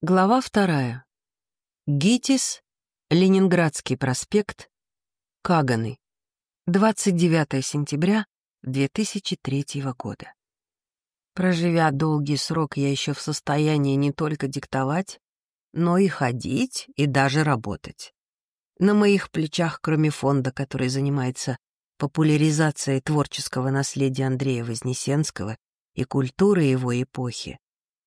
Глава вторая. ГИТИС, Ленинградский проспект, Каганы. 29 сентября 2003 года. Проживя долгий срок, я еще в состоянии не только диктовать, но и ходить, и даже работать. На моих плечах, кроме фонда, который занимается популяризацией творческого наследия Андрея Вознесенского и культуры его эпохи,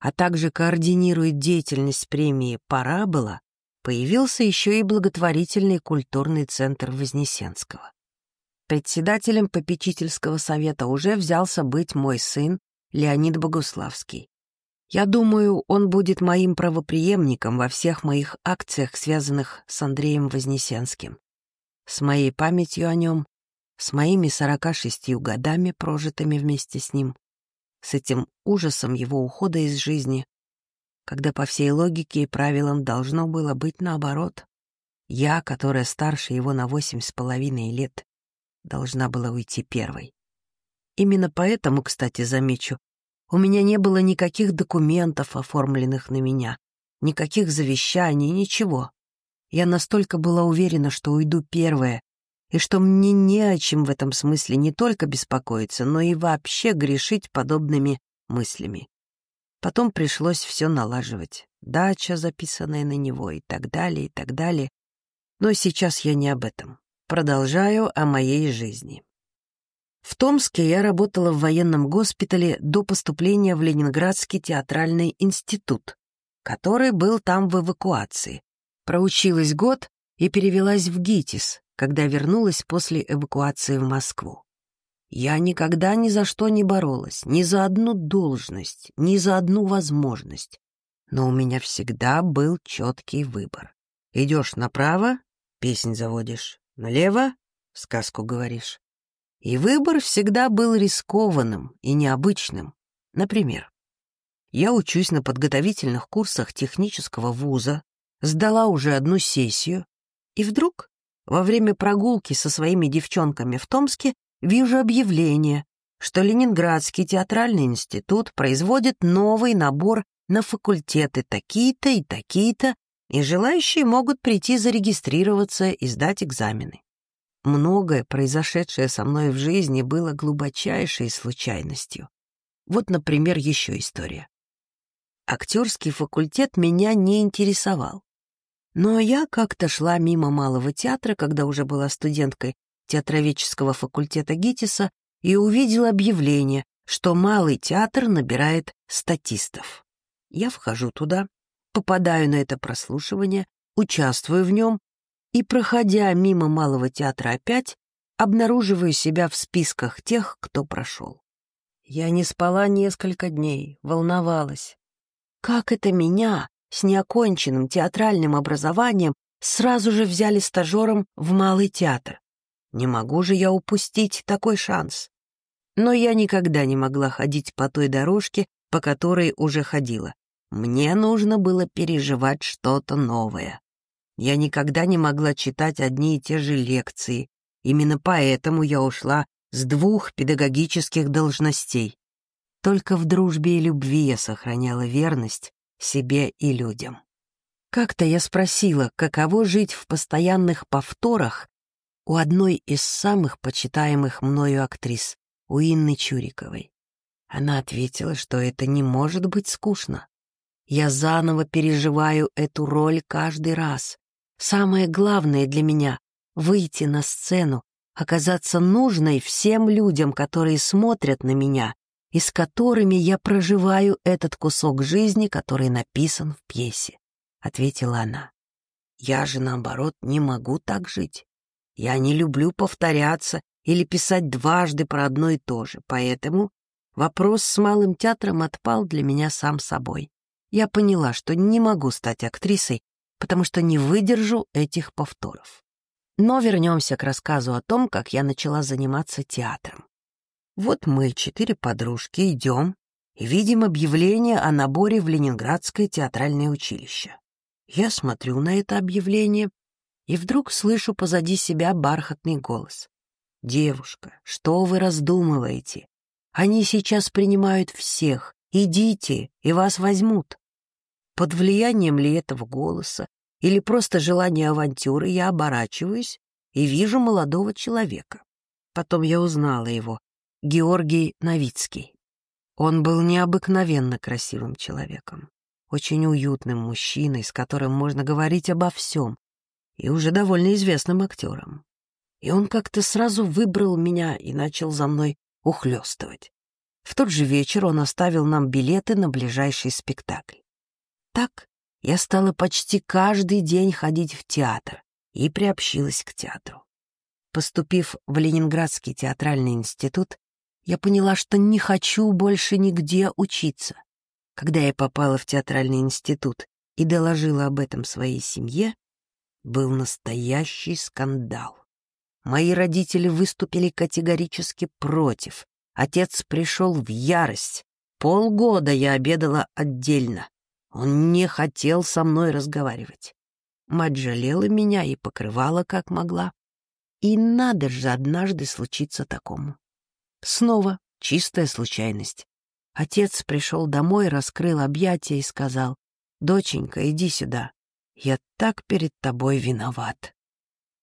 а также координирует деятельность премии «Парабола», появился еще и благотворительный культурный центр Вознесенского. Председателем попечительского совета уже взялся быть мой сын Леонид Богуславский. Я думаю, он будет моим правопреемником во всех моих акциях, связанных с Андреем Вознесенским. С моей памятью о нем, с моими 46 годами, прожитыми вместе с ним, с этим ужасом его ухода из жизни, когда по всей логике и правилам должно было быть наоборот. Я, которая старше его на восемь с половиной лет, должна была уйти первой. Именно поэтому, кстати, замечу, у меня не было никаких документов, оформленных на меня, никаких завещаний, ничего. Я настолько была уверена, что уйду первая, и что мне не о чем в этом смысле не только беспокоиться, но и вообще грешить подобными мыслями. Потом пришлось все налаживать. Дача, записанная на него, и так далее, и так далее. Но сейчас я не об этом. Продолжаю о моей жизни. В Томске я работала в военном госпитале до поступления в Ленинградский театральный институт, который был там в эвакуации. Проучилась год и перевелась в ГИТИС, когда вернулась после эвакуации в Москву. Я никогда ни за что не боролась, ни за одну должность, ни за одну возможность. Но у меня всегда был четкий выбор. Идешь направо — песнь заводишь, налево — сказку говоришь. И выбор всегда был рискованным и необычным. Например, я учусь на подготовительных курсах технического вуза, сдала уже одну сессию, и вдруг во время прогулки со своими девчонками в Томске вижу объявление, что Ленинградский театральный институт производит новый набор на факультеты такие-то и такие-то, и желающие могут прийти зарегистрироваться и сдать экзамены. Многое, произошедшее со мной в жизни, было глубочайшей случайностью. Вот, например, еще история. Актерский факультет меня не интересовал. Но я как-то шла мимо Малого театра, когда уже была студенткой театроведческого факультета ГИТИСа, и увидела объявление, что Малый театр набирает статистов. Я вхожу туда, попадаю на это прослушивание, участвую в нем и, проходя мимо Малого театра опять, обнаруживаю себя в списках тех, кто прошел. Я не спала несколько дней, волновалась. Как это меня, с неоконченным театральным образованием сразу же взяли стажером в Малый театр. Не могу же я упустить такой шанс. Но я никогда не могла ходить по той дорожке, по которой уже ходила. Мне нужно было переживать что-то новое. Я никогда не могла читать одни и те же лекции. Именно поэтому я ушла с двух педагогических должностей. Только в дружбе и любви я сохраняла верность себе и людям. Как-то я спросила, каково жить в постоянных повторах у одной из самых почитаемых мною актрис, у Инны Чуриковой. Она ответила, что это не может быть скучно. Я заново переживаю эту роль каждый раз. Самое главное для меня — выйти на сцену, оказаться нужной всем людям, которые смотрят на меня и с которыми я проживаю этот кусок жизни, который написан в пьесе», — ответила она. «Я же, наоборот, не могу так жить. Я не люблю повторяться или писать дважды про одно и то же, поэтому вопрос с малым театром отпал для меня сам собой. Я поняла, что не могу стать актрисой, потому что не выдержу этих повторов. Но вернемся к рассказу о том, как я начала заниматься театром. Вот мы, четыре подружки, идем и видим объявление о наборе в Ленинградское театральное училище. Я смотрю на это объявление и вдруг слышу позади себя бархатный голос. «Девушка, что вы раздумываете? Они сейчас принимают всех. Идите, и вас возьмут». под влиянием ли этого голоса или просто желания авантюры, я оборачиваюсь и вижу молодого человека. Потом я узнала его, Георгий Новицкий. Он был необыкновенно красивым человеком, очень уютным мужчиной, с которым можно говорить обо всем, и уже довольно известным актером. И он как-то сразу выбрал меня и начал за мной ухлёстывать. В тот же вечер он оставил нам билеты на ближайший спектакль. Так я стала почти каждый день ходить в театр и приобщилась к театру. Поступив в Ленинградский театральный институт, я поняла, что не хочу больше нигде учиться. Когда я попала в театральный институт и доложила об этом своей семье, был настоящий скандал. Мои родители выступили категорически против. Отец пришел в ярость. Полгода я обедала отдельно. Он не хотел со мной разговаривать. Мать жалела меня и покрывала, как могла. И надо же однажды случиться такому. Снова чистая случайность. Отец пришел домой, раскрыл объятия и сказал, «Доченька, иди сюда. Я так перед тобой виноват».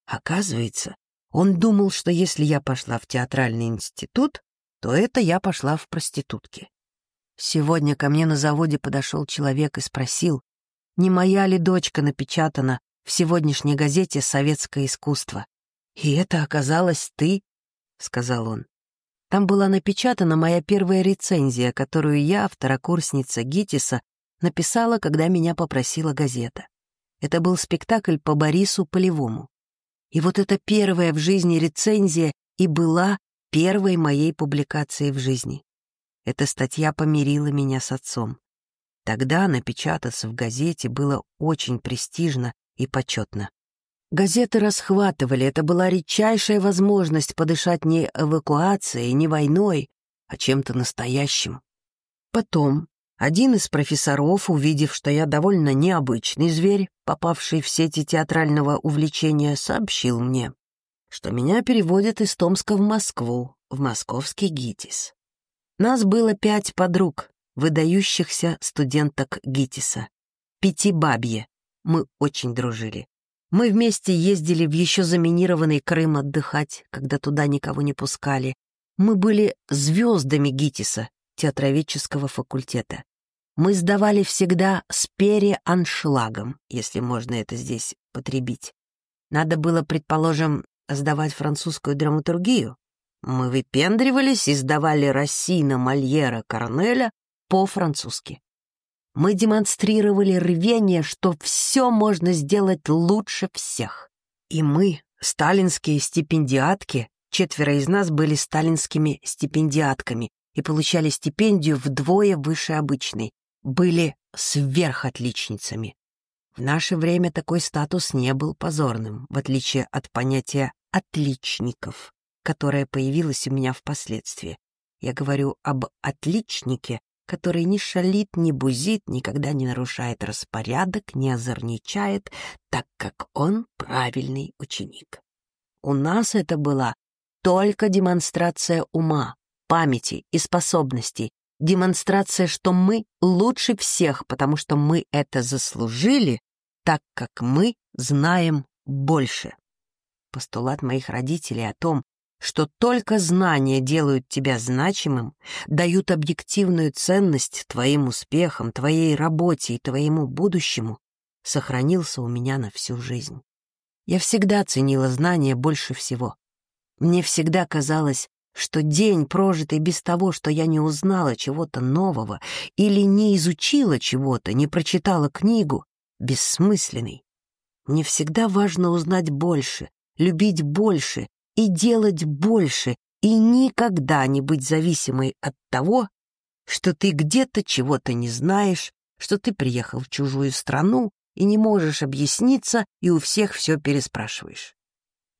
Оказывается, он думал, что если я пошла в театральный институт, то это я пошла в проститутки. Сегодня ко мне на заводе подошел человек и спросил, не моя ли дочка напечатана в сегодняшней газете «Советское искусство». «И это оказалось ты», — сказал он. Там была напечатана моя первая рецензия, которую я, второкурсница ГИТИСа, написала, когда меня попросила газета. Это был спектакль по Борису Полевому. И вот эта первая в жизни рецензия и была первой моей публикацией в жизни. Эта статья помирила меня с отцом. Тогда напечататься в газете было очень престижно и почетно. Газеты расхватывали, это была редчайшая возможность подышать не эвакуацией, не войной, а чем-то настоящим. Потом один из профессоров, увидев, что я довольно необычный зверь, попавший в сети театрального увлечения, сообщил мне, что меня переводят из Томска в Москву, в московский ГИТИС. Нас было пять подруг, выдающихся студенток ГИТИСа. Пятибабье. Мы очень дружили. Мы вместе ездили в еще заминированный Крым отдыхать, когда туда никого не пускали. Мы были звездами ГИТИСа, театроведческого факультета. Мы сдавали всегда с переаншлагом, если можно это здесь потребить. Надо было, предположим, сдавать французскую драматургию. Мы выпендривались и сдавали Рассина, Мольера, Корнеля по-французски. Мы демонстрировали рвение, что все можно сделать лучше всех. И мы, сталинские стипендиатки, четверо из нас были сталинскими стипендиатками и получали стипендию вдвое выше обычной, были сверхотличницами. В наше время такой статус не был позорным, в отличие от понятия «отличников», которое появилось у меня впоследствии. Я говорю об отличнике, который не шалит, не бузит, никогда не нарушает распорядок, не озорничает, так как он правильный ученик. У нас это была только демонстрация ума, памяти и способностей, демонстрация, что мы лучше всех, потому что мы это заслужили, так как мы знаем больше. Постулат моих родителей о том, что только знания делают тебя значимым, дают объективную ценность твоим успехам, твоей работе и твоему будущему, сохранился у меня на всю жизнь. Я всегда ценила знания больше всего. Мне всегда казалось, что день, прожитый без того, что я не узнала чего-то нового или не изучила чего-то, не прочитала книгу, бессмысленный. Мне всегда важно узнать больше, любить больше и делать больше, и никогда не быть зависимой от того, что ты где-то чего-то не знаешь, что ты приехал в чужую страну и не можешь объясниться, и у всех все переспрашиваешь.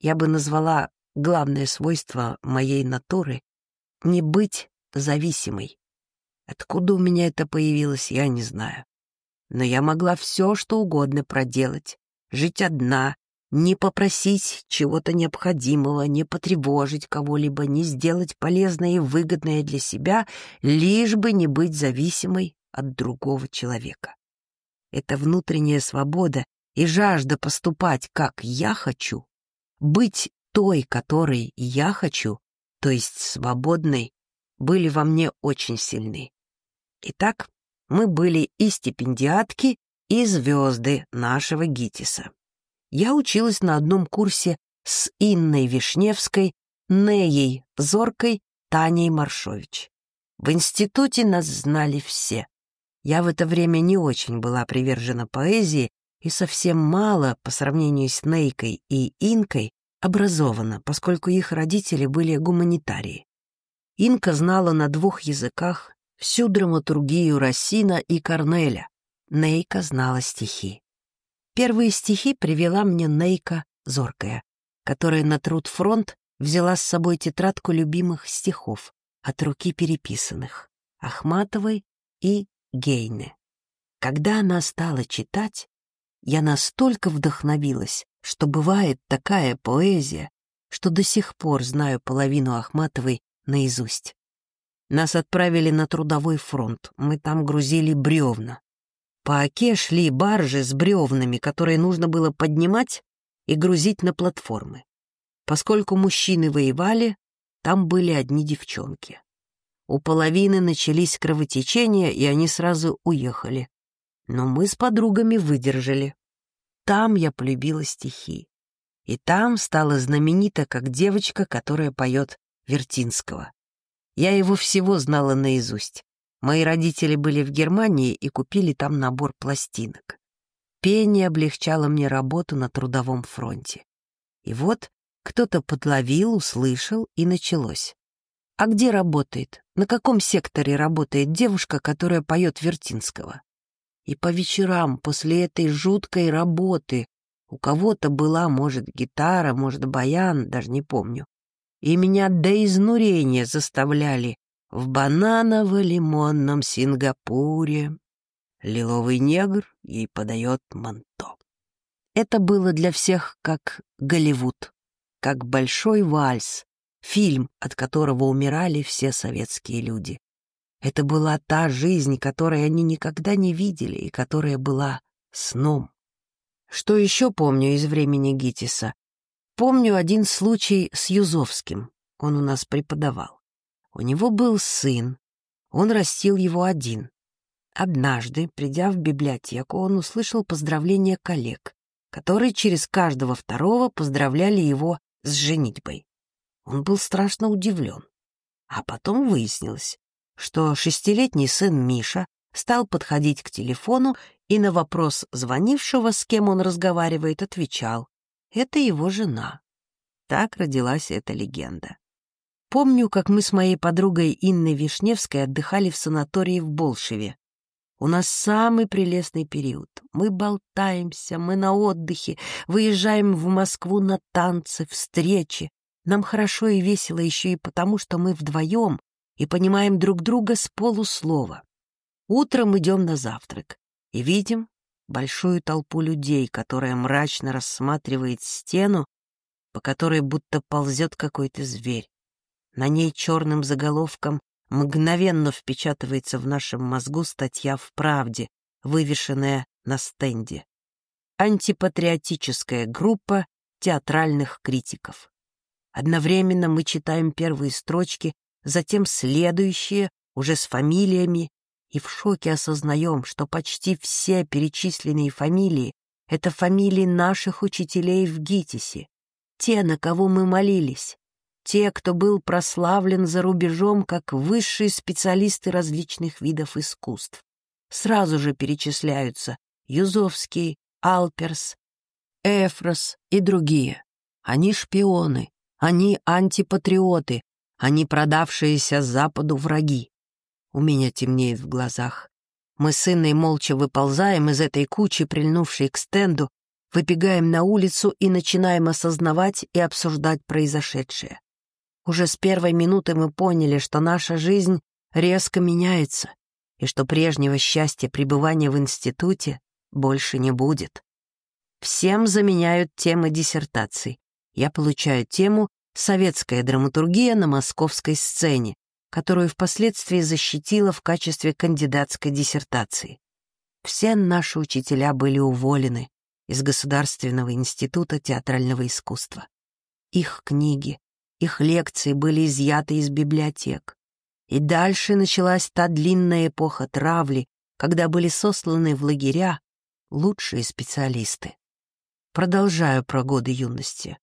Я бы назвала главное свойство моей натуры — не быть зависимой. Откуда у меня это появилось, я не знаю. Но я могла все, что угодно проделать. Жить одна, не попросить чего-то необходимого, не потревожить кого-либо, не сделать полезное и выгодное для себя, лишь бы не быть зависимой от другого человека. эта внутренняя свобода и жажда поступать, как я хочу, быть той, которой я хочу, то есть свободной, были во мне очень сильны. Итак, мы были и стипендиатки, и звезды нашего ГИТИСа. Я училась на одном курсе с Инной Вишневской, Неей Зоркой, Таней Маршович. В институте нас знали все. Я в это время не очень была привержена поэзии и совсем мало, по сравнению с Нейкой и Инкой, образована, поскольку их родители были гуманитарии. Инка знала на двух языках всю драматургию Рассина и Корнеля. Нейка знала стихи. Первые стихи привела мне Нейка Зоркая, которая на труд фронт взяла с собой тетрадку любимых стихов, от руки переписанных, Ахматовой и Гейне. Когда она стала читать, я настолько вдохновилась, что бывает такая поэзия, что до сих пор знаю половину Ахматовой наизусть. Нас отправили на трудовой фронт, мы там грузили бревна. По оке шли баржи с бревнами, которые нужно было поднимать и грузить на платформы. Поскольку мужчины воевали, там были одни девчонки. У половины начались кровотечения, и они сразу уехали. Но мы с подругами выдержали. Там я полюбила стихи. И там стала знаменита как девочка, которая поет Вертинского. Я его всего знала наизусть. Мои родители были в Германии и купили там набор пластинок. Пение облегчало мне работу на трудовом фронте. И вот кто-то подловил, услышал, и началось. А где работает? На каком секторе работает девушка, которая поет Вертинского? И по вечерам после этой жуткой работы у кого-то была, может, гитара, может, баян, даже не помню. И меня до изнурения заставляли в бананово-лимонном Сингапуре. Лиловый негр ей подает манто. Это было для всех как Голливуд, как большой вальс, фильм, от которого умирали все советские люди. Это была та жизнь, которой они никогда не видели и которая была сном. Что еще помню из времени Гитиса? Помню один случай с Юзовским. Он у нас преподавал. У него был сын. Он растил его один. Однажды, придя в библиотеку, он услышал поздравления коллег, которые через каждого второго поздравляли его с женитьбой. Он был страшно удивлен. А потом выяснилось, что шестилетний сын Миша стал подходить к телефону и на вопрос звонившего, с кем он разговаривает, отвечал «Это его жена». Так родилась эта легенда. Помню, как мы с моей подругой Инной Вишневской отдыхали в санатории в Болшеве. У нас самый прелестный период. Мы болтаемся, мы на отдыхе, выезжаем в Москву на танцы, встречи. Нам хорошо и весело еще и потому, что мы вдвоем и понимаем друг друга с полуслова. Утром идем на завтрак и видим большую толпу людей, которая мрачно рассматривает стену, по которой будто ползет какой-то зверь. На ней черным заголовком мгновенно впечатывается в нашем мозгу статья в «Правде», вывешенная на стенде. Антипатриотическая группа театральных критиков. Одновременно мы читаем первые строчки, затем следующие, уже с фамилиями, и в шоке осознаем, что почти все перечисленные фамилии — это фамилии наших учителей в ГИТИСе, те, на кого мы молились, те, кто был прославлен за рубежом как высшие специалисты различных видов искусств. Сразу же перечисляются Юзовский, Алперс, Эфрос и другие. Они шпионы, они антипатриоты, они продавшиеся Западу враги. У меня темнеет в глазах. Мы с Инной молча выползаем из этой кучи, прильнувшей к стенду, выбегаем на улицу и начинаем осознавать и обсуждать произошедшее. Уже с первой минуты мы поняли, что наша жизнь резко меняется и что прежнего счастья пребывания в институте больше не будет. Всем заменяют темы диссертаций я получаю тему «Советская драматургия на московской сцене», которую впоследствии защитила в качестве кандидатской диссертации. Все наши учителя были уволены из Государственного института театрального искусства. Их книги, их лекции были изъяты из библиотек. И дальше началась та длинная эпоха травли, когда были сосланы в лагеря лучшие специалисты. Продолжаю про годы юности.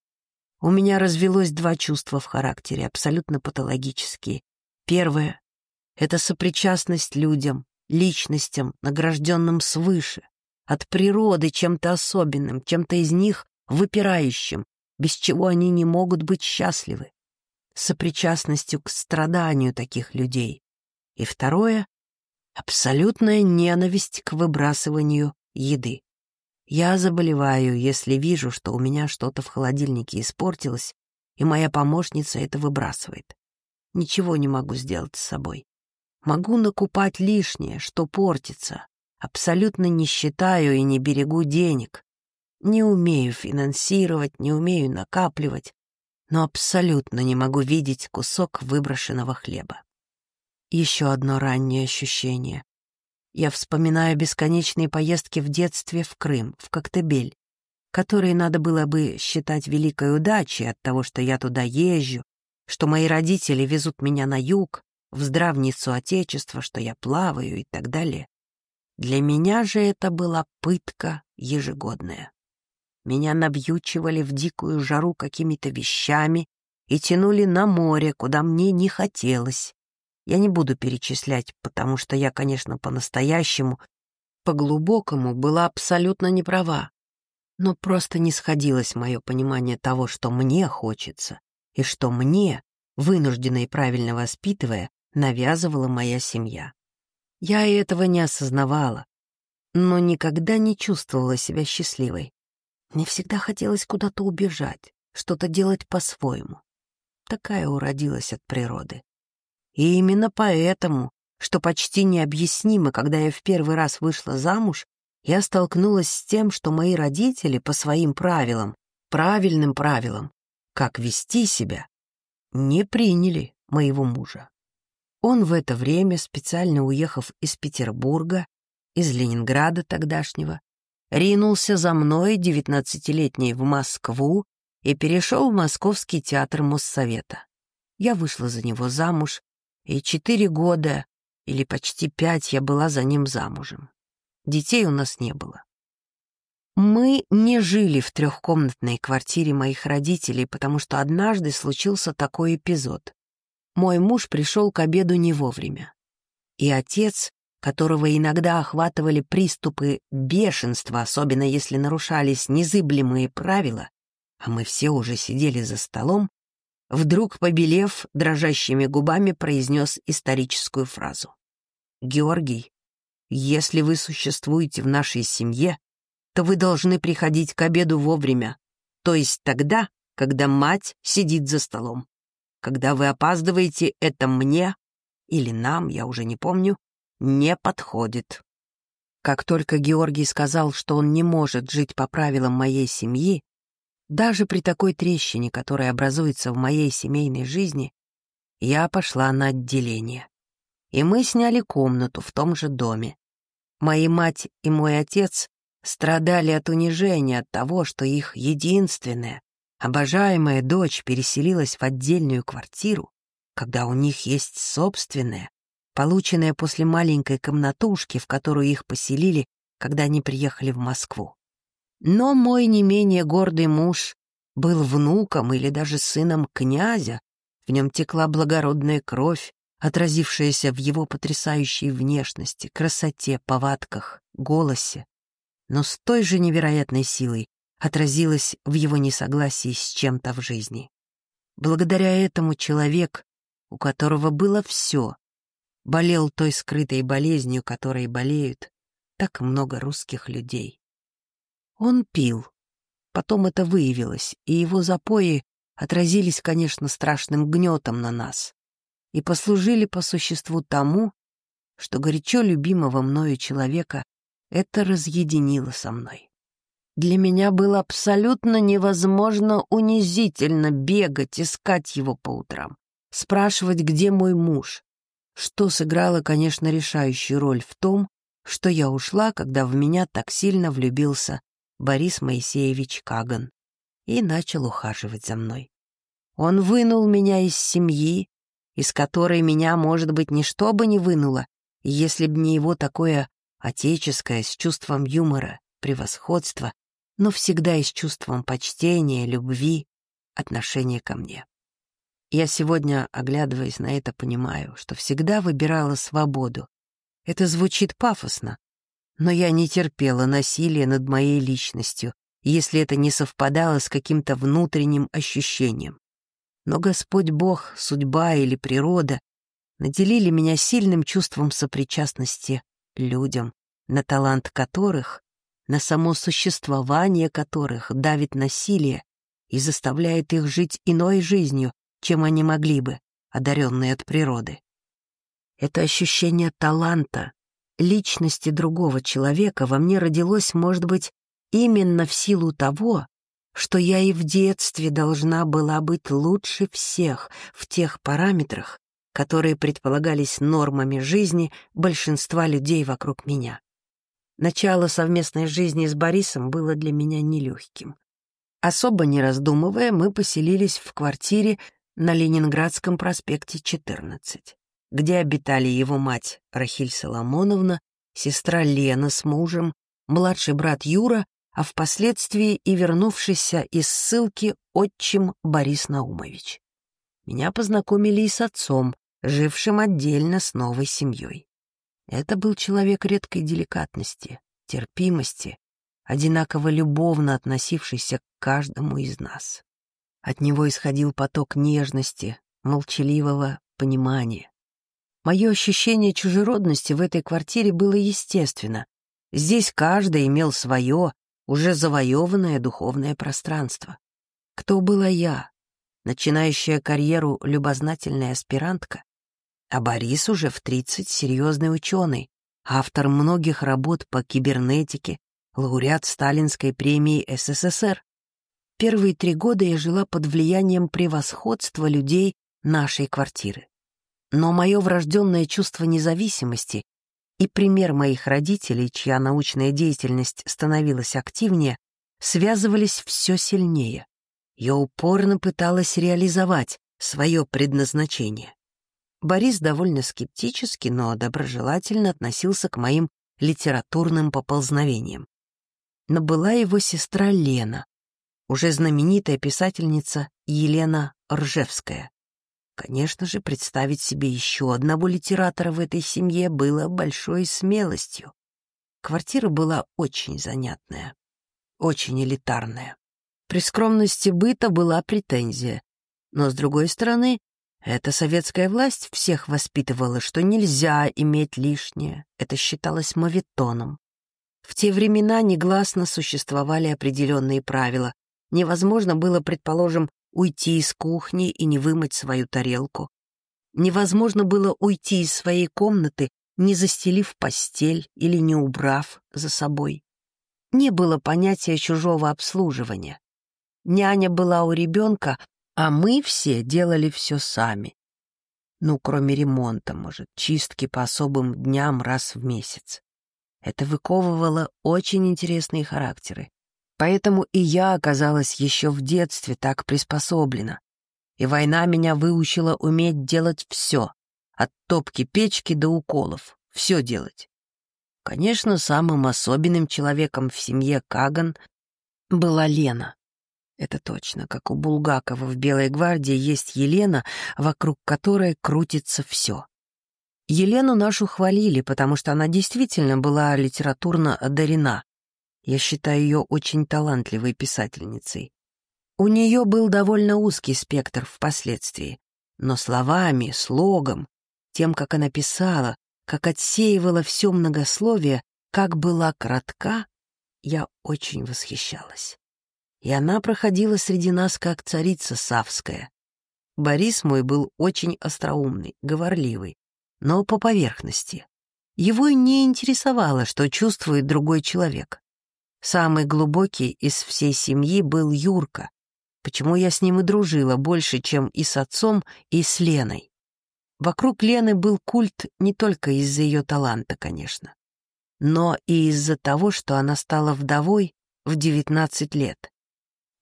У меня развелось два чувства в характере, абсолютно патологические. Первое — это сопричастность людям, личностям, награжденным свыше, от природы чем-то особенным, чем-то из них выпирающим, без чего они не могут быть счастливы, сопричастностью к страданию таких людей. И второе — абсолютная ненависть к выбрасыванию еды. Я заболеваю, если вижу, что у меня что-то в холодильнике испортилось, и моя помощница это выбрасывает. Ничего не могу сделать с собой. Могу накупать лишнее, что портится. Абсолютно не считаю и не берегу денег. Не умею финансировать, не умею накапливать, но абсолютно не могу видеть кусок выброшенного хлеба. Еще одно раннее ощущение. Я вспоминаю бесконечные поездки в детстве в Крым, в Коктебель, которые надо было бы считать великой удачей от того, что я туда езжу, что мои родители везут меня на юг, в здравницу Отечества, что я плаваю и так далее. Для меня же это была пытка ежегодная. Меня навьючивали в дикую жару какими-то вещами и тянули на море, куда мне не хотелось. Я не буду перечислять, потому что я, конечно, по-настоящему, по-глубокому была абсолютно не права. Но просто не сходилось мое понимание того, что мне хочется, и что мне, вынужденно и правильно воспитывая, навязывала моя семья. Я этого не осознавала, но никогда не чувствовала себя счастливой. Мне всегда хотелось куда-то убежать, что-то делать по-своему. Такая уродилась от природы. И именно поэтому, что почти необъяснимо, когда я в первый раз вышла замуж, я столкнулась с тем, что мои родители по своим правилам, правильным правилам, как вести себя, не приняли моего мужа. Он в это время, специально уехав из Петербурга, из Ленинграда тогдашнего, ринулся за мной, девятнадцатилетней, в Москву и перешел в Московский театр Моссовета. Я вышла за него замуж и четыре года или почти пять я была за ним замужем. Детей у нас не было. Мы не жили в трехкомнатной квартире моих родителей, потому что однажды случился такой эпизод. Мой муж пришел к обеду не вовремя. И отец, которого иногда охватывали приступы бешенства, особенно если нарушались незыблемые правила, а мы все уже сидели за столом, Вдруг, побелев, дрожащими губами произнес историческую фразу. «Георгий, если вы существуете в нашей семье, то вы должны приходить к обеду вовремя, то есть тогда, когда мать сидит за столом. Когда вы опаздываете, это мне или нам, я уже не помню, не подходит». Как только Георгий сказал, что он не может жить по правилам моей семьи, даже при такой трещине, которая образуется в моей семейной жизни, я пошла на отделение. И мы сняли комнату в том же доме. Моя мать и мой отец страдали от унижения от того, что их единственная, обожаемая дочь переселилась в отдельную квартиру, когда у них есть собственная, полученная после маленькой комнатушки, в которую их поселили, когда они приехали в Москву. Но мой не менее гордый муж был внуком или даже сыном князя, в нем текла благородная кровь, отразившаяся в его потрясающей внешности, красоте, повадках, голосе, но с той же невероятной силой отразилась в его несогласии с чем-то в жизни. Благодаря этому человек, у которого было все, болел той скрытой болезнью, которой болеют так много русских людей. Он пил. Потом это выявилось, и его запои отразились, конечно, страшным гнетом на нас и послужили по существу тому, что горячо любимого мною человека это разъединило со мной. Для меня было абсолютно невозможно унизительно бегать, искать его по утрам, спрашивать, где мой муж, что сыграло, конечно, решающую роль в том, что я ушла, когда в меня так сильно влюбился Борис Моисеевич Каган и начал ухаживать за мной. Он вынул меня из семьи, из которой меня, может быть, ничто бы не вынуло, если б не его такое отеческое, с чувством юмора, превосходства, но всегда и с чувством почтения, любви, отношения ко мне. Я сегодня, оглядываясь на это, понимаю, что всегда выбирала свободу. Это звучит пафосно, но я не терпела насилия над моей личностью, если это не совпадало с каким-то внутренним ощущением. Но Господь Бог, судьба или природа наделили меня сильным чувством сопричастности людям, на талант которых, на само существование которых давит насилие и заставляет их жить иной жизнью, чем они могли бы, одаренные от природы. Это ощущение таланта, личности другого человека во мне родилось, может быть, именно в силу того, что я и в детстве должна была быть лучше всех в тех параметрах, которые предполагались нормами жизни большинства людей вокруг меня. Начало совместной жизни с Борисом было для меня нелегким. Особо не раздумывая, мы поселились в квартире на Ленинградском проспекте 14, где обитали его мать Рахиль Соломоновна, сестра Лена с мужем, младший брат Юра а впоследствии и вернувшийся из ссылки отчим Борис Наумович. Меня познакомили и с отцом, жившим отдельно с новой семьей. Это был человек редкой деликатности, терпимости, одинаково любовно относившийся к каждому из нас. От него исходил поток нежности, молчаливого понимания. Мое ощущение чужеродности в этой квартире было естественно. Здесь каждый имел свое, уже завоеванное духовное пространство. Кто была я, начинающая карьеру любознательная аспирантка, а Борис уже в 30 серьезный ученый, автор многих работ по кибернетике, лауреат Сталинской премии СССР. Первые три года я жила под влиянием превосходства людей нашей квартиры. Но мое врожденное чувство независимости и пример моих родителей, чья научная деятельность становилась активнее, связывались все сильнее. Я упорно пыталась реализовать свое предназначение. Борис довольно скептически, но доброжелательно относился к моим литературным поползновениям. Но была его сестра Лена, уже знаменитая писательница Елена Ржевская. Конечно же, представить себе еще одного литератора в этой семье было большой смелостью. Квартира была очень занятная, очень элитарная. При скромности быта была претензия. Но, с другой стороны, эта советская власть всех воспитывала, что нельзя иметь лишнее. Это считалось моветоном. В те времена негласно существовали определенные правила. Невозможно было, предположим, уйти из кухни и не вымыть свою тарелку. Невозможно было уйти из своей комнаты, не застелив постель или не убрав за собой. Не было понятия чужого обслуживания. Няня была у ребенка, а мы все делали все сами. Ну, кроме ремонта, может, чистки по особым дням раз в месяц. Это выковывало очень интересные характеры. Поэтому и я оказалась еще в детстве так приспособлена. И война меня выучила уметь делать все, от топки печки до уколов, все делать. Конечно, самым особенным человеком в семье Каган была Лена. Это точно, как у Булгакова в «Белой гвардии» есть Елена, вокруг которой крутится все. Елену нашу хвалили, потому что она действительно была литературно одарена, я считаю ее очень талантливой писательницей. У нее был довольно узкий спектр впоследствии, но словами, слогом, тем, как она писала, как отсеивала все многословие, как была кратка, я очень восхищалась. И она проходила среди нас как царица Савская. Борис мой был очень остроумный, говорливый, но по поверхности. Его не интересовало, что чувствует другой человек. Самый глубокий из всей семьи был Юрка, почему я с ним и дружила больше, чем и с отцом, и с Леной. Вокруг Лены был культ не только из-за ее таланта, конечно. но и из-за того, что она стала вдовой в 19 лет.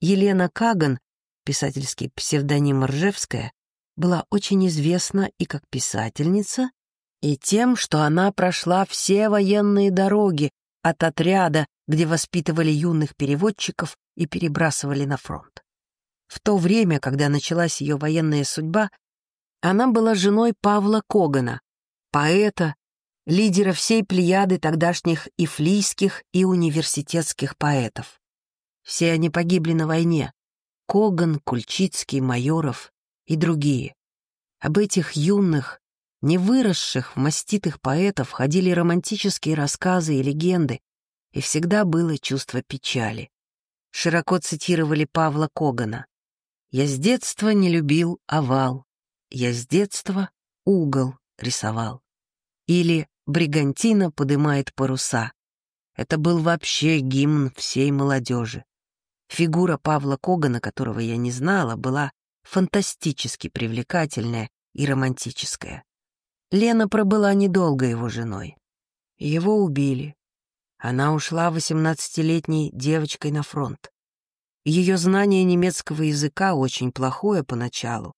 Елена Каган, писательский псевдоним Ржевская, была очень известна и как писательница, и тем, что она прошла все военные дороги от отряда, где воспитывали юных переводчиков и перебрасывали на фронт. В то время, когда началась ее военная судьба, она была женой Павла Когана, поэта, лидера всей плеяды тогдашних ифлийских и университетских поэтов. Все они погибли на войне. Коган, Кульчицкий, Майоров и другие. Об этих юных, не выросших в маститых поэтов ходили романтические рассказы и легенды, и всегда было чувство печали. Широко цитировали Павла Когана. «Я с детства не любил овал, я с детства угол рисовал». Или «Бригантина подымает паруса». Это был вообще гимн всей молодежи. Фигура Павла Когана, которого я не знала, была фантастически привлекательная и романтическая. Лена пробыла недолго его женой. Его убили. Она ушла восемнадцатилетней девочкой на фронт. Ее знание немецкого языка очень плохое поначалу,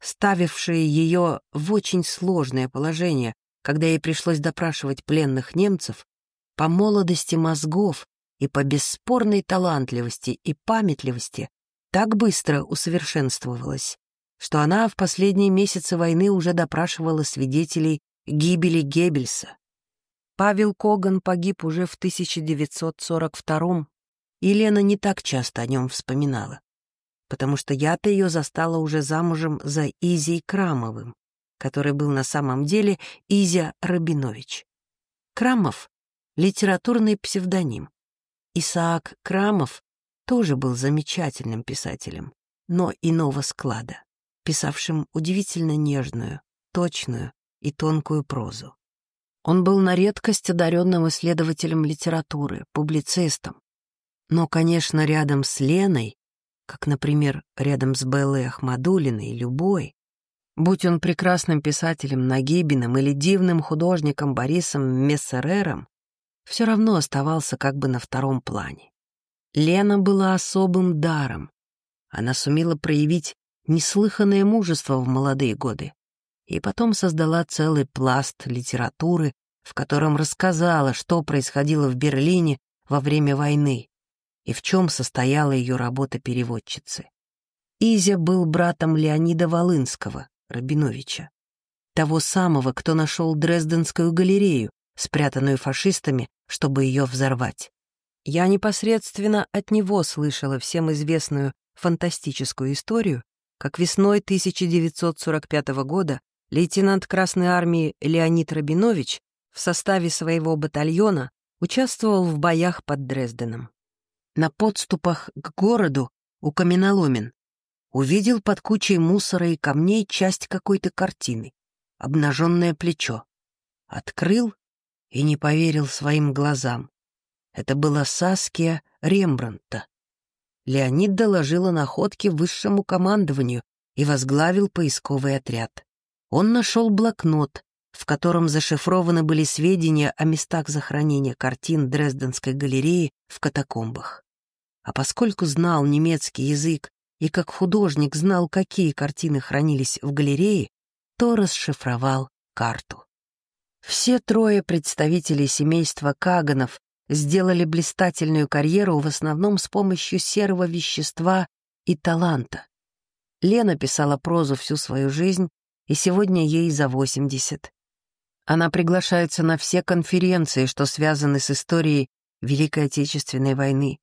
ставившее ее в очень сложное положение, когда ей пришлось допрашивать пленных немцев, по молодости мозгов и по бесспорной талантливости и памятливости так быстро усовершенствовалась, что она в последние месяцы войны уже допрашивала свидетелей гибели Геббельса. Павел Коган погиб уже в 1942-м, и Лена не так часто о нем вспоминала, потому что я-то ее застала уже замужем за Изей Крамовым, который был на самом деле Изя Рабинович. Крамов — литературный псевдоним. Исаак Крамов тоже был замечательным писателем, но иного склада писавшим удивительно нежную, точную и тонкую прозу. Он был на редкость одаренным исследователем литературы, публицистом. Но, конечно, рядом с Леной, как, например, рядом с Беллой Ахмадулиной, любой, будь он прекрасным писателем Нагибиным или дивным художником Борисом Мессерером, все равно оставался как бы на втором плане. Лена была особым даром. Она сумела проявить неслыханное мужество в молодые годы, и потом создала целый пласт литературы, в котором рассказала, что происходило в Берлине во время войны и в чем состояла ее работа переводчицы. Изя был братом Леонида Волынского, Рабиновича, того самого, кто нашел Дрезденскую галерею, спрятанную фашистами, чтобы ее взорвать. Я непосредственно от него слышала всем известную фантастическую историю как весной 1945 года лейтенант Красной Армии Леонид Рабинович в составе своего батальона участвовал в боях под Дрезденом. На подступах к городу у каменоломен увидел под кучей мусора и камней часть какой-то картины, обнаженное плечо. Открыл и не поверил своим глазам. Это была Саския Рембрандта. Леонид доложил о находке высшему командованию и возглавил поисковый отряд. Он нашел блокнот, в котором зашифрованы были сведения о местах захоронения картин Дрезденской галереи в катакомбах. А поскольку знал немецкий язык и как художник знал, какие картины хранились в галерее, то расшифровал карту. Все трое представителей семейства Каганов сделали блистательную карьеру в основном с помощью серого вещества и таланта. Лена писала прозу всю свою жизнь, и сегодня ей за 80. Она приглашается на все конференции, что связаны с историей Великой Отечественной войны.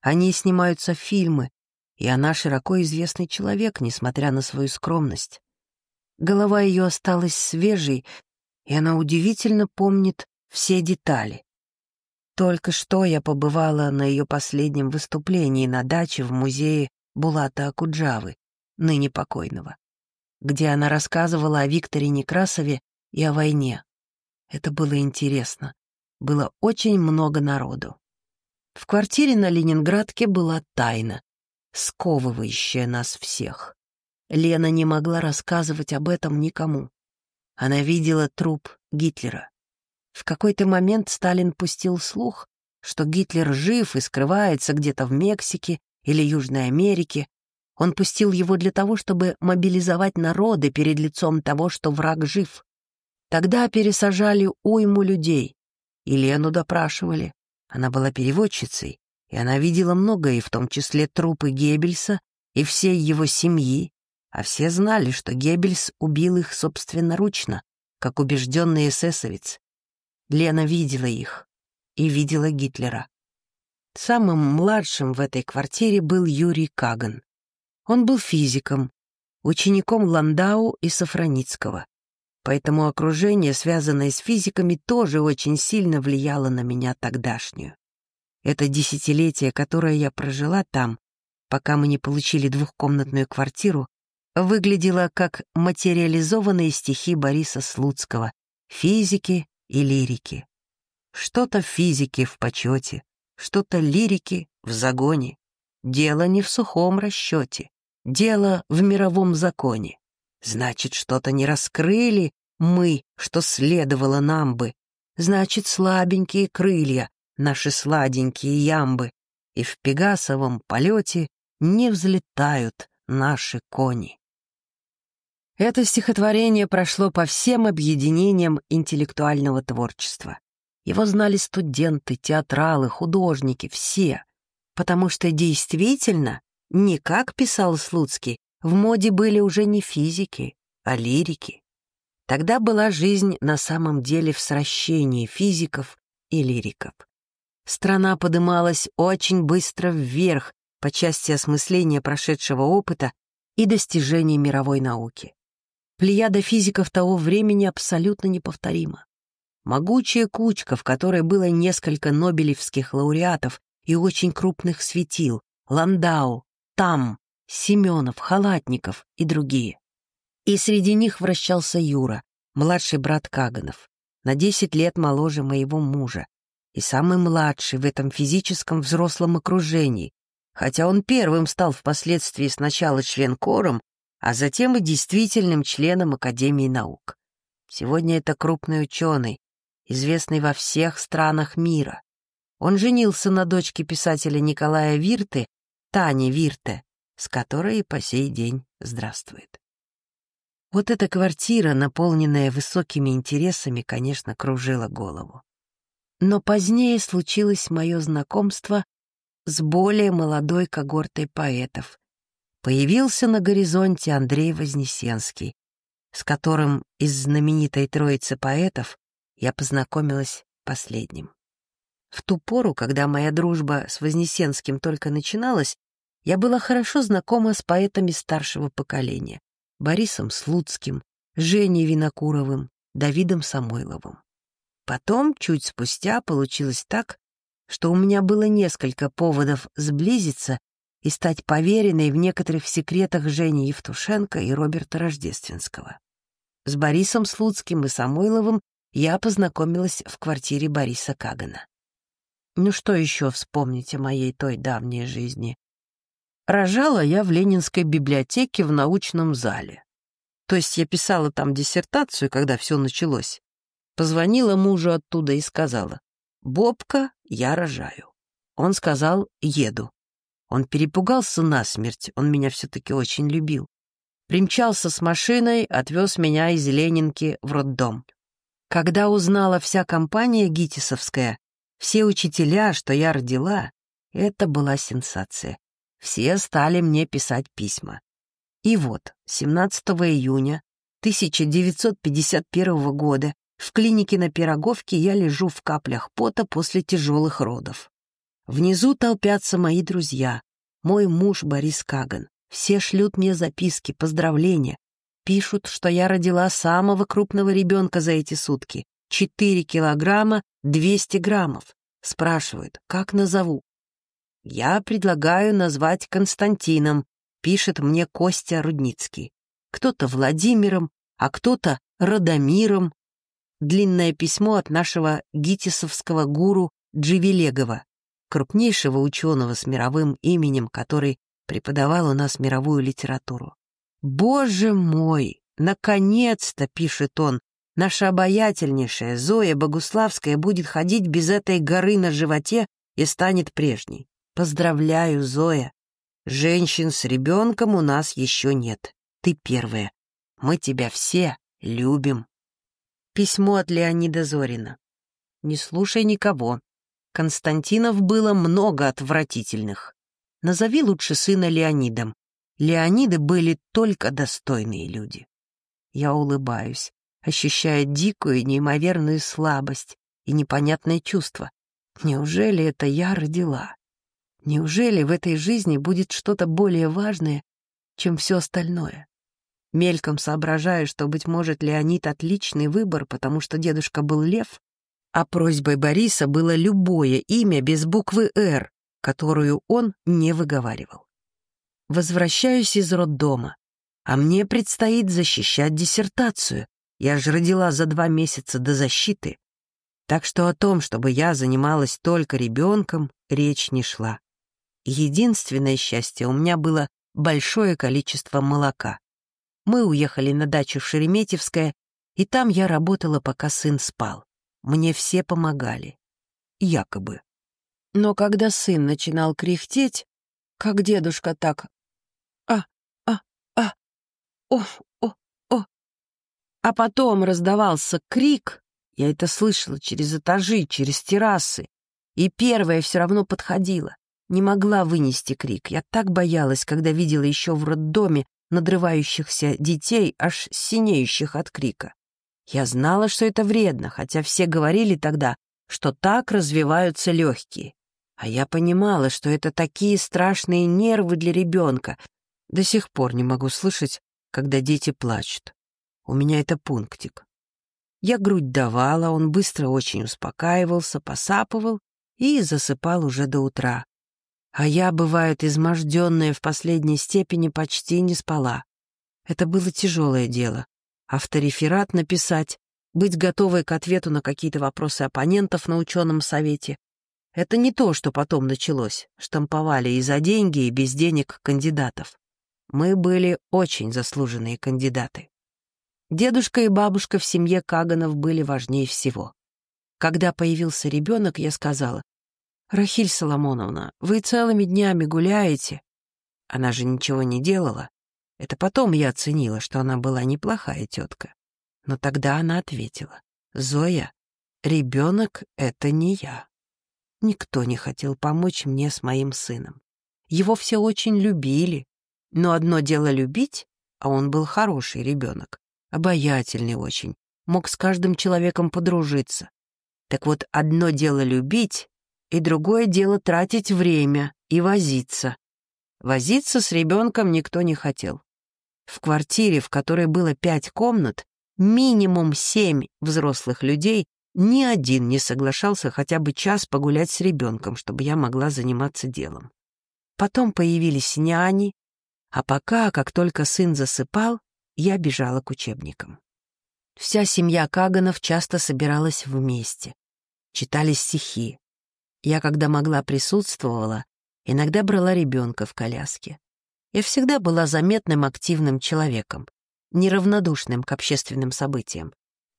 Они снимаются фильмы, и она широко известный человек, несмотря на свою скромность. Голова ее осталась свежей, и она удивительно помнит все детали. Только что я побывала на ее последнем выступлении на даче в музее Булата Акуджавы, ныне покойного, где она рассказывала о Викторе Некрасове и о войне. Это было интересно. Было очень много народу. В квартире на Ленинградке была тайна, сковывающая нас всех. Лена не могла рассказывать об этом никому. Она видела труп Гитлера. В какой-то момент Сталин пустил слух, что Гитлер жив и скрывается где-то в Мексике или Южной Америке. Он пустил его для того, чтобы мобилизовать народы перед лицом того, что враг жив. Тогда пересажали уйму людей. И Лену допрашивали. Она была переводчицей, и она видела многое, в том числе трупы Геббельса и всей его семьи, а все знали, что Геббельс убил их собственноручно, как убежденный эсэсовец. Лена видела их и видела Гитлера. Самым младшим в этой квартире был Юрий Каган. Он был физиком, учеником Ландау и Сафраницкого. Поэтому окружение, связанное с физиками, тоже очень сильно влияло на меня тогдашнюю. Это десятилетие, которое я прожила там, пока мы не получили двухкомнатную квартиру, выглядело как материализованные стихи Бориса Слуцкого, физики и лирики. Что-то физики в почете, что-то лирики в загоне. Дело не в сухом расчете, дело в мировом законе. Значит, что-то не раскрыли мы, что следовало нам бы. Значит, слабенькие крылья, наши сладенькие ямбы, и в пегасовом полете не взлетают наши кони. Это стихотворение прошло по всем объединениям интеллектуального творчества. Его знали студенты, театралы, художники, все. Потому что действительно, не как писал Слуцкий, в моде были уже не физики, а лирики. Тогда была жизнь на самом деле в сращении физиков и лириков. Страна подымалась очень быстро вверх по части осмысления прошедшего опыта и достижений мировой науки. Плеяда физиков того времени абсолютно неповторима. Могучая кучка, в которой было несколько нобелевских лауреатов и очень крупных светил, Ландау, Там, Семенов, Халатников и другие. И среди них вращался Юра, младший брат Каганов, на 10 лет моложе моего мужа, и самый младший в этом физическом взрослом окружении, хотя он первым стал впоследствии сначала член-кором, а затем и действительным членом Академии наук. Сегодня это крупный ученый, известный во всех странах мира. Он женился на дочке писателя Николая Вирты, Тане Вирте, с которой и по сей день здравствует. Вот эта квартира, наполненная высокими интересами, конечно, кружила голову. Но позднее случилось мое знакомство с более молодой когортой поэтов. Появился на горизонте Андрей Вознесенский, с которым из знаменитой троицы поэтов я познакомилась последним. В ту пору, когда моя дружба с Вознесенским только начиналась, я была хорошо знакома с поэтами старшего поколения — Борисом Слуцким, Женей Винокуровым, Давидом Самойловым. Потом, чуть спустя, получилось так, что у меня было несколько поводов сблизиться и стать поверенной в некоторых секретах Жени Евтушенко и Роберта Рождественского. С Борисом Слуцким и Самойловым я познакомилась в квартире Бориса Кагана. Ну что еще вспомнить о моей той давней жизни? Рожала я в Ленинской библиотеке в научном зале. То есть я писала там диссертацию, когда все началось. Позвонила мужу оттуда и сказала, «Бобка, я рожаю». Он сказал, «Еду». Он перепугался насмерть, он меня все-таки очень любил. Примчался с машиной, отвез меня из Ленинки в роддом. Когда узнала вся компания гитисовская, все учителя, что я родила, это была сенсация. Все стали мне писать письма. И вот, 17 июня 1951 года в клинике на Пироговке я лежу в каплях пота после тяжелых родов. Внизу толпятся мои друзья, мой муж Борис Каган. Все шлют мне записки, поздравления. Пишут, что я родила самого крупного ребенка за эти сутки. 4 килограмма 200 граммов. Спрашивают, как назову. Я предлагаю назвать Константином, пишет мне Костя Рудницкий. Кто-то Владимиром, а кто-то Радомиром, длинное письмо от нашего гитисовского гуру Дживилегова, крупнейшего ученого с мировым именем, который преподавал у нас мировую литературу. «Боже мой! Наконец-то!» — пишет он. Наша обаятельнейшая Зоя Богуславская будет ходить без этой горы на животе и станет прежней. Поздравляю, Зоя. Женщин с ребенком у нас еще нет. Ты первая. Мы тебя все любим. Письмо от Леонида Зорина. Не слушай никого. Константинов было много отвратительных. Назови лучше сына Леонидом. Леониды были только достойные люди. Я улыбаюсь, ощущая дикую неимоверную слабость и непонятное чувство. Неужели это я родила? Неужели в этой жизни будет что-то более важное, чем все остальное? Мельком соображаю, что, быть может, Леонид — отличный выбор, потому что дедушка был лев, а просьбой Бориса было любое имя без буквы «Р», которую он не выговаривал. Возвращаюсь из роддома, а мне предстоит защищать диссертацию. Я же родила за два месяца до защиты. Так что о том, чтобы я занималась только ребенком, речь не шла. Единственное счастье у меня было большое количество молока. Мы уехали на дачу в Шереметьевское, и там я работала, пока сын спал. Мне все помогали. Якобы. Но когда сын начинал кряхтеть, как дедушка так о, о, о. А потом раздавался крик, я это слышала через этажи, через террасы, и первая все равно подходила. Не могла вынести крик. Я так боялась, когда видела еще в роддоме надрывающихся детей, аж синеющих от крика. Я знала, что это вредно, хотя все говорили тогда, что так развиваются легкие. А я понимала, что это такие страшные нервы для ребенка. До сих пор не могу слышать когда дети плачут. У меня это пунктик. Я грудь давала, он быстро очень успокаивался, посапывал и засыпал уже до утра. А я, бывает, изможденная в последней степени, почти не спала. Это было тяжелое дело. Автореферат написать, быть готовой к ответу на какие-то вопросы оппонентов на ученом совете. Это не то, что потом началось. Штамповали и за деньги, и без денег кандидатов. Мы были очень заслуженные кандидаты. Дедушка и бабушка в семье Каганов были важнее всего. Когда появился ребенок, я сказала, «Рахиль Соломоновна, вы целыми днями гуляете». Она же ничего не делала. Это потом я оценила, что она была неплохая тетка. Но тогда она ответила, «Зоя, ребенок — это не я». Никто не хотел помочь мне с моим сыном. Его все очень любили, но одно дело любить, а он был хороший ребенок, обаятельный очень, мог с каждым человеком подружиться. Так вот, одно дело любить, и другое дело тратить время и возиться. Возиться с ребенком никто не хотел. В квартире, в которой было пять комнат, минимум семь взрослых людей, ни один не соглашался хотя бы час погулять с ребенком, чтобы я могла заниматься делом. Потом появились няни, а пока, как только сын засыпал, я бежала к учебникам. Вся семья Каганов часто собиралась вместе. Читали стихи. Я, когда могла, присутствовала, иногда брала ребенка в коляске. Я всегда была заметным активным человеком, неравнодушным к общественным событиям.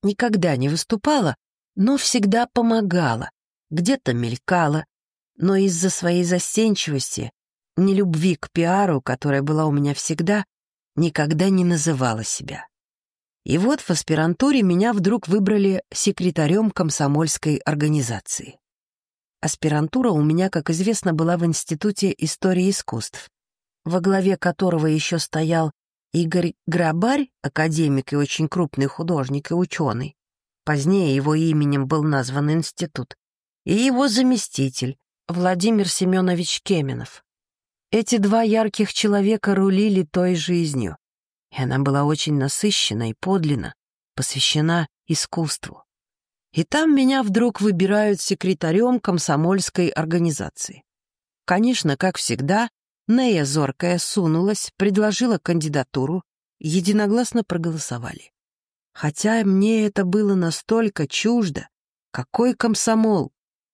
Никогда не выступала, но всегда помогала, где-то мелькала, но из-за своей застенчивости нелюбви к пиару, которая была у меня всегда, никогда не называла себя. И вот в аспирантуре меня вдруг выбрали секретарем комсомольской организации. Аспирантура у меня, как известно, была в Институте истории искусств, во главе которого еще стоял Игорь Грабарь, академик и очень крупный художник и ученый. Позднее его именем был назван институт. И его заместитель, Владимир Семенович Кеменов. Эти два ярких человека рулили той жизнью, и она была очень насыщена и подлинна, посвящена искусству. И там меня вдруг выбирают секретарем комсомольской организации. Конечно, как всегда, Нея Зоркая сунулась, предложила кандидатуру, единогласно проголосовали. Хотя мне это было настолько чуждо. Какой комсомол?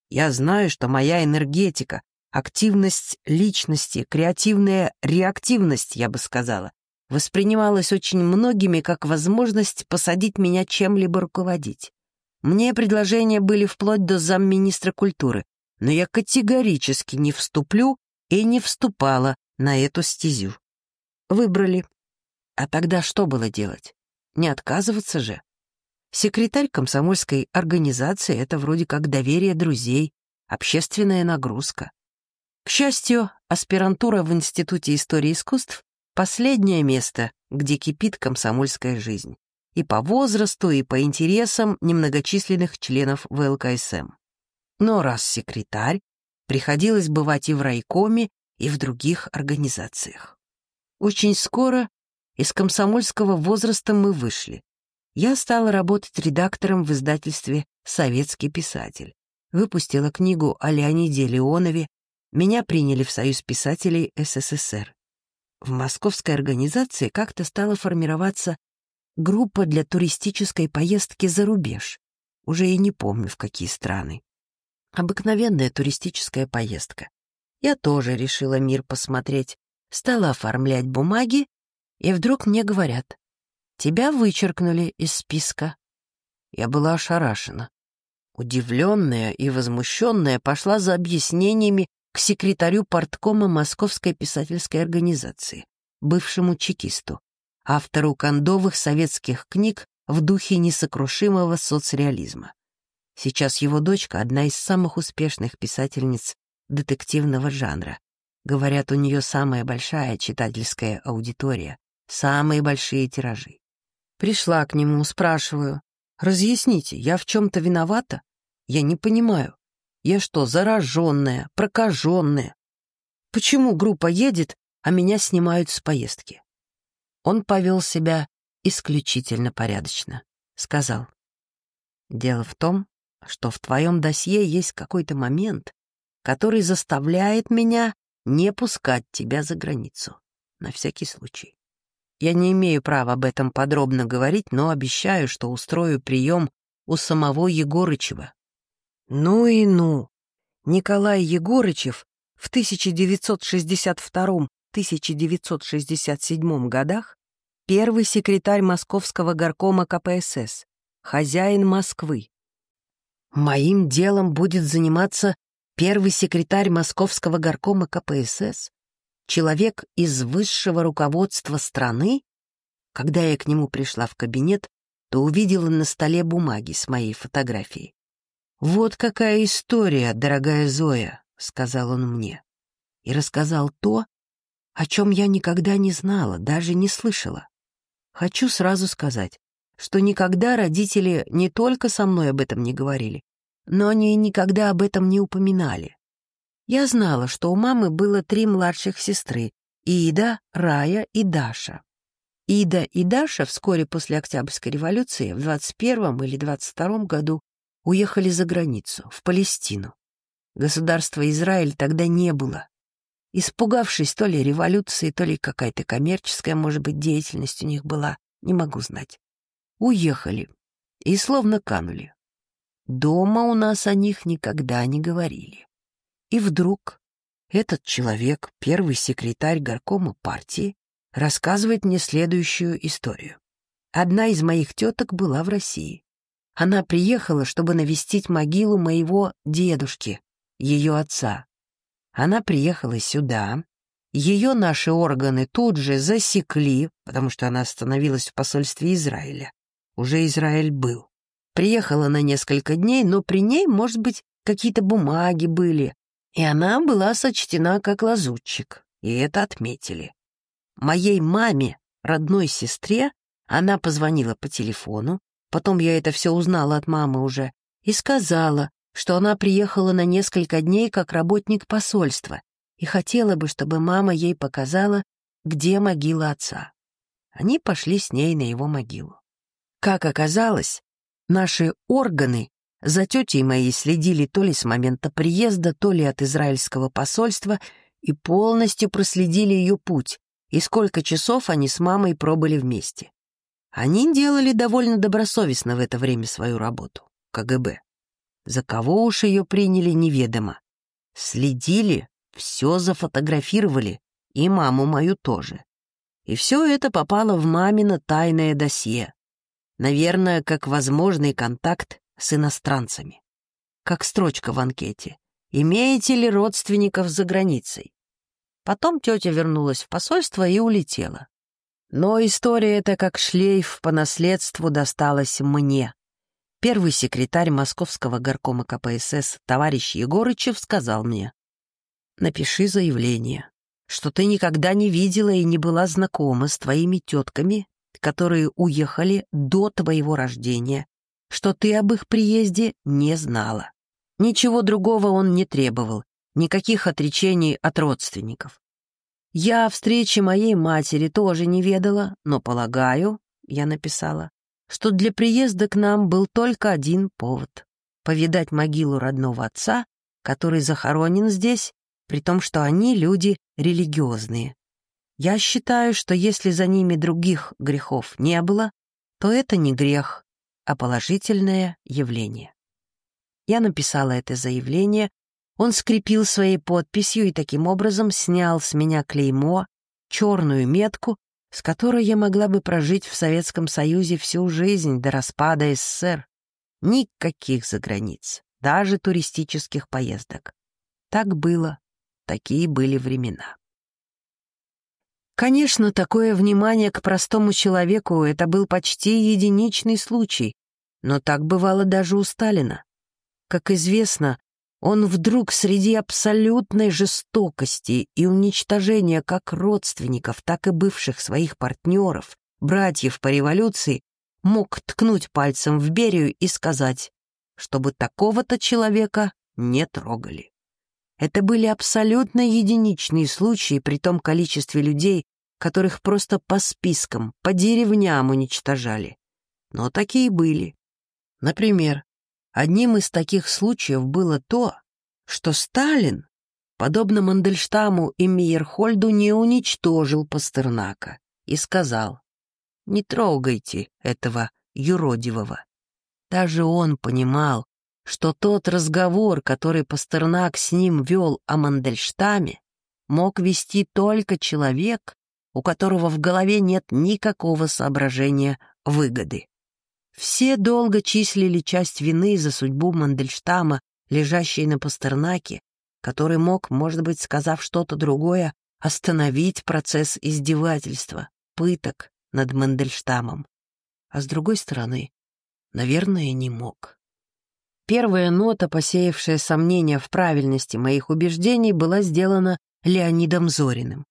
Я знаю, что моя энергетика, Активность личности, креативная реактивность, я бы сказала, воспринималось очень многими как возможность посадить меня чем-либо руководить. Мне предложения были вплоть до замминистра культуры, но я категорически не вступлю и не вступала на эту стезю. Выбрали. А тогда что было делать? Не отказываться же. Секретарь комсомольской организации — это вроде как доверие друзей, общественная нагрузка. К счастью, аспирантура в Институте истории искусств — последнее место, где кипит комсомольская жизнь. И по возрасту, и по интересам немногочисленных членов ВЛКСМ. Но раз секретарь, приходилось бывать и в райкоме, и в других организациях. Очень скоро из комсомольского возраста мы вышли я стала работать редактором в издательстве «Советский писатель». Выпустила книгу о Леониде Леонове. Меня приняли в Союз писателей СССР. В московской организации как-то стала формироваться группа для туристической поездки за рубеж. Уже и не помню, в какие страны. Обыкновенная туристическая поездка. Я тоже решила мир посмотреть. Стала оформлять бумаги, и вдруг мне говорят, Тебя вычеркнули из списка». Я была ошарашена. Удивленная и возмущенная пошла за объяснениями к секретарю порткома Московской писательской организации, бывшему чекисту, автору кондовых советских книг в духе несокрушимого соцреализма. Сейчас его дочка — одна из самых успешных писательниц детективного жанра. Говорят, у нее самая большая читательская аудитория, самые большие тиражи. Пришла к нему, спрашиваю. «Разъясните, я в чем-то виновата? Я не понимаю. Я что, зараженная, прокаженная? Почему группа едет, а меня снимают с поездки?» Он повел себя исключительно порядочно. Сказал. «Дело в том, что в твоем досье есть какой-то момент, который заставляет меня не пускать тебя за границу. На всякий случай. Я не имею права об этом подробно говорить, но обещаю, что устрою прием у самого Егорычева. Ну и ну! Николай Егорычев в 1962-1967 годах первый секретарь Московского горкома КПСС, хозяин Москвы. Моим делом будет заниматься первый секретарь Московского горкома КПСС? человек из высшего руководства страны? Когда я к нему пришла в кабинет, то увидела на столе бумаги с моей фотографией. «Вот какая история, дорогая Зоя», — сказал он мне. И рассказал то, о чем я никогда не знала, даже не слышала. Хочу сразу сказать, что никогда родители не только со мной об этом не говорили, но они никогда об этом не упоминали. Я знала, что у мамы было три младших сестры — Ида, Рая и Даша. Ида и Даша вскоре после Октябрьской революции в 21 или 22 году уехали за границу, в Палестину. Государства Израиль тогда не было. Испугавшись то ли революции, то ли какая-то коммерческая, может быть, деятельность у них была, не могу знать. Уехали и словно канули. Дома у нас о них никогда не говорили. И вдруг этот человек, первый секретарь горкома партии, рассказывает мне следующую историю. Одна из моих теток была в России. Она приехала, чтобы навестить могилу моего дедушки, ее отца. Она приехала сюда. Ее наши органы тут же засекли, потому что она остановилась в посольстве Израиля. Уже Израиль был. Приехала на несколько дней, но при ней, может быть, какие-то бумаги были, и она была сочтена как лазутчик, и это отметили. Моей маме, родной сестре, она позвонила по телефону, потом я это все узнала от мамы уже, и сказала, что она приехала на несколько дней как работник посольства и хотела бы, чтобы мама ей показала, где могила отца. Они пошли с ней на его могилу. Как оказалось, наши органы за тетей моей следили то ли с момента приезда, то ли от израильского посольства и полностью проследили ее путь и сколько часов они с мамой пробыли вместе. Они делали довольно добросовестно в это время свою работу, КГБ. За кого уж ее приняли, неведомо. Следили, все зафотографировали, и маму мою тоже. И все это попало в мамино тайное досье. Наверное, как возможный контакт с иностранцами. Как строчка в анкете. «Имеете ли родственников за границей?» Потом тетя вернулась в посольство и улетела. Но история эта как шлейф по наследству досталась мне. Первый секретарь московского горкома КПСС товарищ Егорычев сказал мне, «Напиши заявление, что ты никогда не видела и не была знакома с твоими тетками, которые уехали до твоего рождения, что ты об их приезде не знала. Ничего другого он не требовал, никаких отречений от родственников. Я о встрече моей матери тоже не ведала, но полагаю, я написала, что для приезда к нам был только один повод — повидать могилу родного отца, который захоронен здесь, при том, что они люди религиозные. Я считаю, что если за ними других грехов не было, то это не грех, а положительное явление. Я написала это заявление он скрепил своей подписью и таким образом снял с меня клеймо, черную метку, с которой я могла бы прожить в Советском Союзе всю жизнь до распада СССР. Никаких заграниц, даже туристических поездок. Так было, такие были времена. Конечно, такое внимание к простому человеку — это был почти единичный случай, но так бывало даже у Сталина. Как известно, он вдруг среди абсолютной жестокости и уничтожения как родственников, так и бывших своих партнеров, братьев по революции, мог ткнуть пальцем в Берию и сказать, чтобы такого-то человека не трогали. Это были абсолютно единичные случаи при том количестве людей, которых просто по спискам, по деревням уничтожали. Но такие были. Например, Одним из таких случаев было то, что Сталин, подобно Мандельштаму и Мейерхольду, не уничтожил Пастернака и сказал, «Не трогайте этого юродивого». Даже он понимал, что тот разговор, который Пастернак с ним вел о Мандельштаме, мог вести только человек, у которого в голове нет никакого соображения выгоды. Все долго числили часть вины за судьбу Мандельштама, лежащей на Пастернаке, который мог, может быть, сказав что-то другое, остановить процесс издевательства, пыток над Мандельштамом. А с другой стороны, наверное, не мог. Первая нота, посеявшая сомнения в правильности моих убеждений, была сделана Леонидом Зориным.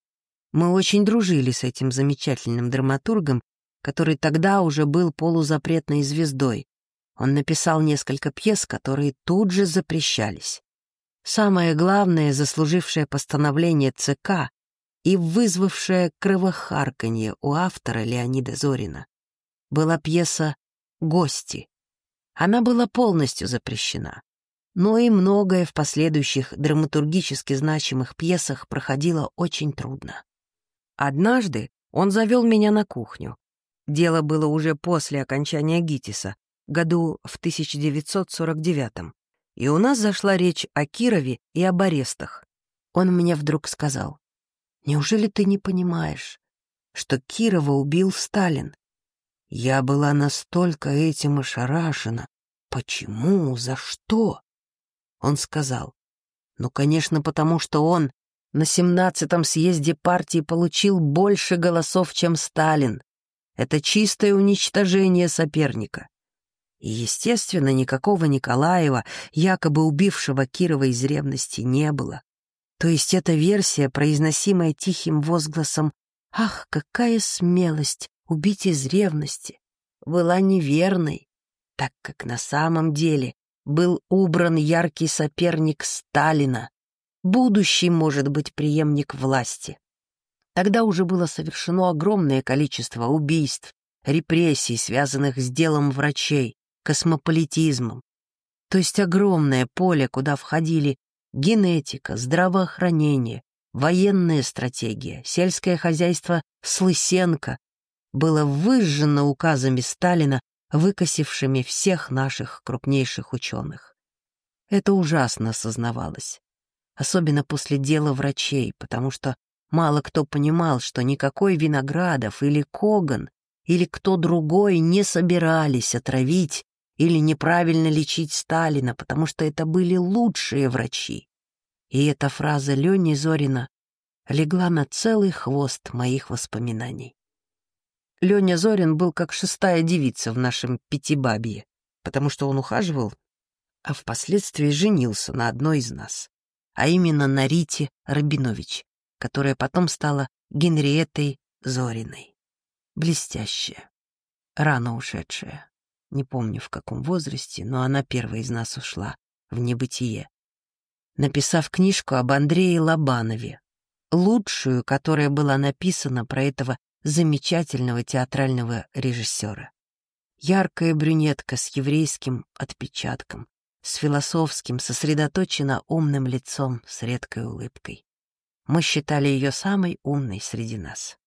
Мы очень дружили с этим замечательным драматургом который тогда уже был полузапретной звездой. Он написал несколько пьес, которые тут же запрещались. Самое главное, заслужившее постановление ЦК и вызвавшее кровохарканье у автора Леонида Зорина, была пьеса «Гости». Она была полностью запрещена, но и многое в последующих драматургически значимых пьесах проходило очень трудно. Однажды он завел меня на кухню, Дело было уже после окончания ГИТИСа, году в 1949 и у нас зашла речь о Кирове и об арестах. Он мне вдруг сказал, «Неужели ты не понимаешь, что Кирова убил Сталин?» Я была настолько этим ошарашена. Почему? За что? Он сказал, «Ну, конечно, потому что он на семнадцатом съезде партии получил больше голосов, чем Сталин. Это чистое уничтожение соперника. И, естественно, никакого Николаева, якобы убившего Кирова из ревности, не было. То есть эта версия, произносимая тихим возгласом «Ах, какая смелость убить из ревности!» была неверной, так как на самом деле был убран яркий соперник Сталина, будущий, может быть, преемник власти. Тогда уже было совершено огромное количество убийств, репрессий, связанных с делом врачей, космополитизмом. То есть огромное поле, куда входили генетика, здравоохранение, военная стратегия, сельское хозяйство Слысенко, было выжжено указами Сталина, выкосившими всех наших крупнейших ученых. Это ужасно осознавалось, особенно после дела врачей, потому что Мало кто понимал, что никакой Виноградов или Коган или кто другой не собирались отравить или неправильно лечить Сталина, потому что это были лучшие врачи. И эта фраза Лени Зорина легла на целый хвост моих воспоминаний. Леня Зорин был как шестая девица в нашем пятибабье, потому что он ухаживал, а впоследствии женился на одной из нас, а именно на Рите Рабинович, которая потом стала Генриеттой Зориной. Блестящая, рано ушедшая. Не помню, в каком возрасте, но она первая из нас ушла в небытие. Написав книжку об Андрее Лобанове, лучшую, которая была написана про этого замечательного театрального режиссера. Яркая брюнетка с еврейским отпечатком, с философским, сосредоточенно умным лицом, с редкой улыбкой. Мы считали ее самой умной среди нас.